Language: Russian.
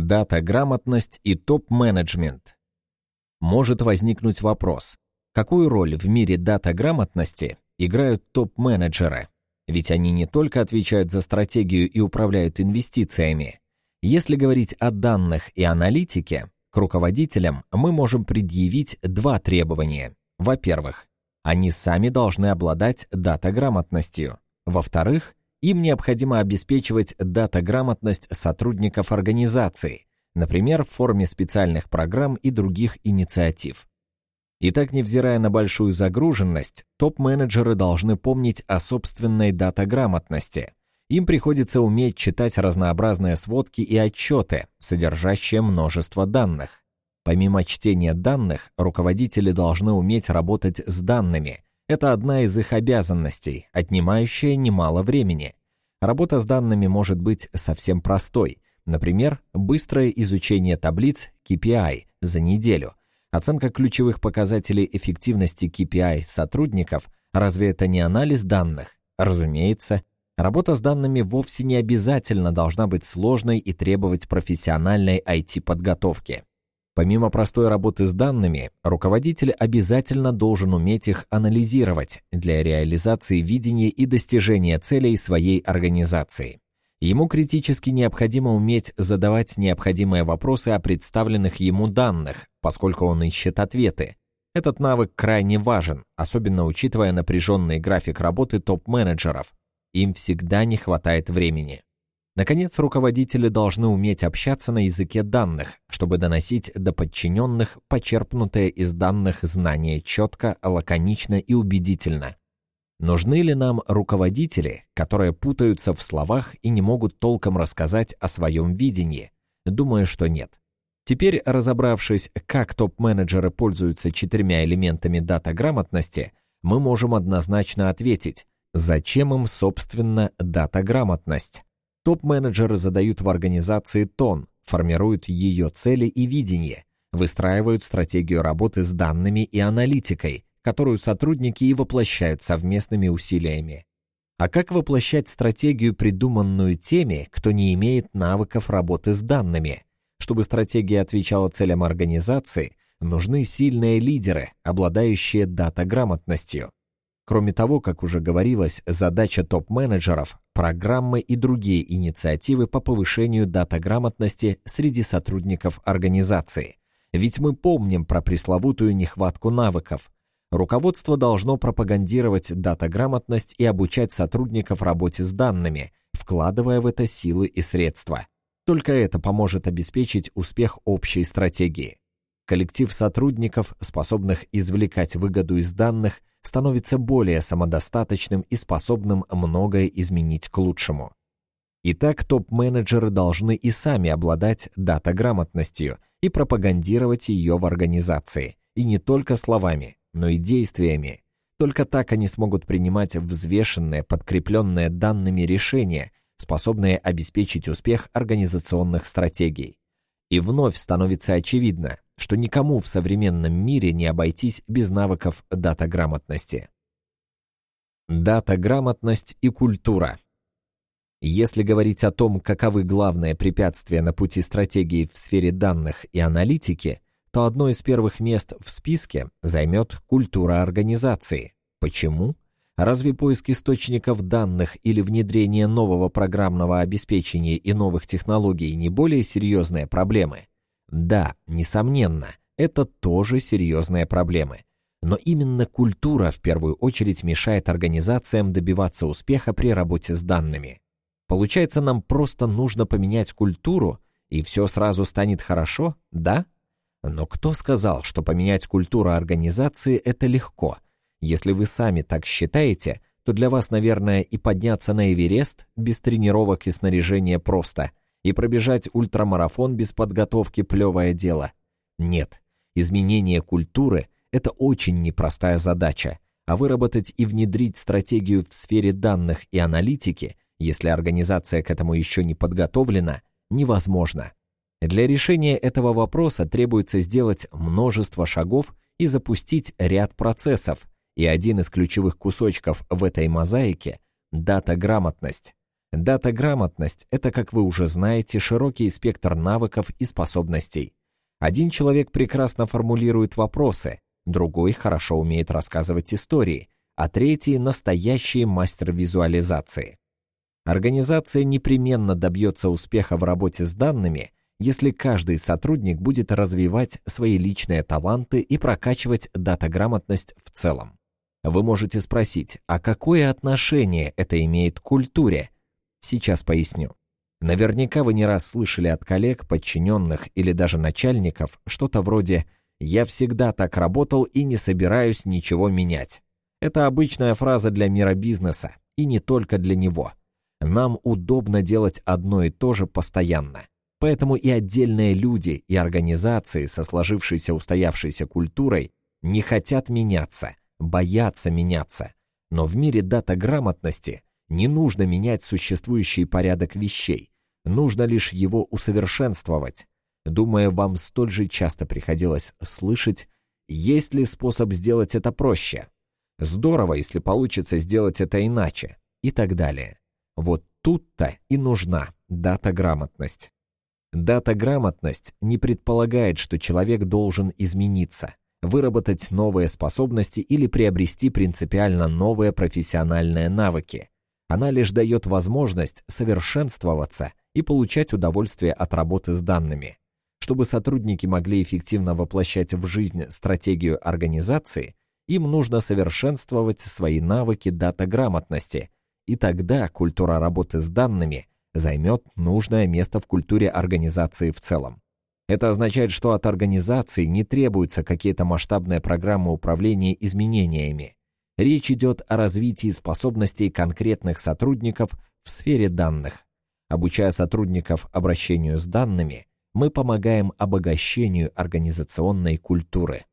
Дата-грамотность и топ-менеджмент. Может возникнуть вопрос, какую роль в мире дата-грамотности играют топ-менеджеры? Ведь они не только отвечают за стратегию и управляют инвестициями. Если говорить о данных и аналитике, к руководителям мы можем предъявить два требования. Во-первых, они сами должны обладать дата-грамотностью. Во-вторых, им необходимо обеспечивать дата-грамотность сотрудников организации, например, в форме специальных программ и других инициатив. Итак, невзирая на большую загруженность, топ-менеджеры должны помнить о собственной дата-грамотности. Им приходится уметь читать разнообразные сводки и отчеты, содержащие множество данных. Помимо чтения данных, руководители должны уметь работать с данными – это одна из их обязанностей, отнимающая немало времени. Работа с данными может быть совсем простой. Например, быстрое изучение таблиц KPI за неделю, оценка ключевых показателей эффективности KPI сотрудников, разве это не анализ данных? Разумеется, работа с данными вовсе не обязательно должна быть сложной и требовать профессиональной IT-подготовки. Помимо простой работы с данными, руководитель обязательно должен уметь их анализировать для реализации видения и достижения целей своей организации. Ему критически необходимо уметь задавать необходимые вопросы о представленных ему данных, поскольку он ищет ответы. Этот навык крайне важен, особенно учитывая напряженный график работы топ-менеджеров. Им всегда не хватает времени. Наконец, руководители должны уметь общаться на языке данных, чтобы доносить до подчиненных почерпнутые из данных знания четко, лаконично и убедительно. Нужны ли нам руководители, которые путаются в словах и не могут толком рассказать о своем видении? Думаю, что нет. Теперь, разобравшись, как топ-менеджеры пользуются четырьмя элементами дата-грамотности, мы можем однозначно ответить, зачем им, собственно, дата-грамотность. Топ-менеджеры задают в организации тон, формируют ее цели и видение, выстраивают стратегию работы с данными и аналитикой, которую сотрудники и воплощают совместными усилиями. А как воплощать стратегию, придуманную теми, кто не имеет навыков работы с данными? Чтобы стратегия отвечала целям организации, нужны сильные лидеры, обладающие дата-грамотностью. Кроме того, как уже говорилось, задача топ-менеджеров – программы и другие инициативы по повышению дата-грамотности среди сотрудников организации. Ведь мы помним про пресловутую нехватку навыков. Руководство должно пропагандировать дата-грамотность и обучать сотрудников работе с данными, вкладывая в это силы и средства. Только это поможет обеспечить успех общей стратегии. Коллектив сотрудников, способных извлекать выгоду из данных, становится более самодостаточным и способным многое изменить к лучшему. Итак, топ-менеджеры должны и сами обладать дата-грамотностью и пропагандировать ее в организации, и не только словами, но и действиями. Только так они смогут принимать взвешенные, подкрепленные данными решения, способные обеспечить успех организационных стратегий. И вновь становится очевидно, что никому в современном мире не обойтись без навыков дата-грамотности. Дата-грамотность и культура. Если говорить о том, каковы главные препятствия на пути стратегии в сфере данных и аналитики, то одно из первых мест в списке займет культура организации. Почему? Разве поиск источников данных или внедрение нового программного обеспечения и новых технологий не более серьезные проблемы? Да, несомненно, это тоже серьезные проблемы. Но именно культура в первую очередь мешает организациям добиваться успеха при работе с данными. Получается, нам просто нужно поменять культуру, и все сразу станет хорошо, да? Но кто сказал, что поменять культуру организации – это легко? Если вы сами так считаете, то для вас, наверное, и подняться на Эверест без тренировок и снаряжения просто – и пробежать ультрамарафон без подготовки – плевое дело. Нет, изменение культуры – это очень непростая задача, а выработать и внедрить стратегию в сфере данных и аналитики, если организация к этому еще не подготовлена, невозможно. Для решения этого вопроса требуется сделать множество шагов и запустить ряд процессов, и один из ключевых кусочков в этой мозаике – дата-грамотность. Дата-грамотность – это, как вы уже знаете, широкий спектр навыков и способностей. Один человек прекрасно формулирует вопросы, другой хорошо умеет рассказывать истории, а третий – настоящий мастер визуализации. Организация непременно добьется успеха в работе с данными, если каждый сотрудник будет развивать свои личные таланты и прокачивать датаграмотность в целом. Вы можете спросить, а какое отношение это имеет к культуре? Сейчас поясню. Наверняка вы не раз слышали от коллег, подчиненных или даже начальников что-то вроде «я всегда так работал и не собираюсь ничего менять». Это обычная фраза для мира бизнеса, и не только для него. Нам удобно делать одно и то же постоянно. Поэтому и отдельные люди, и организации со сложившейся устоявшейся культурой не хотят меняться, боятся меняться. Но в мире дата-грамотности не нужно менять существующий порядок вещей, нужно лишь его усовершенствовать. Думаю, вам столь же часто приходилось слышать, есть ли способ сделать это проще. Здорово, если получится сделать это иначе. И так далее. Вот тут-то и нужна дата-грамотность. Дата-грамотность не предполагает, что человек должен измениться, выработать новые способности или приобрести принципиально новые профессиональные навыки. Она лишь дает возможность совершенствоваться и получать удовольствие от работы с данными. Чтобы сотрудники могли эффективно воплощать в жизнь стратегию организации, им нужно совершенствовать свои навыки дата-грамотности, и тогда культура работы с данными займет нужное место в культуре организации в целом. Это означает, что от организации не требуются какие-то масштабные программы управления изменениями. Речь идет о развитии способностей конкретных сотрудников в сфере данных. Обучая сотрудников обращению с данными, мы помогаем обогащению организационной культуры.